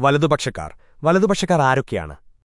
വലതുപക്ഷക്കാർ. വലതുപക്ഷക്കാർ ആരൊക്കെയാണ്?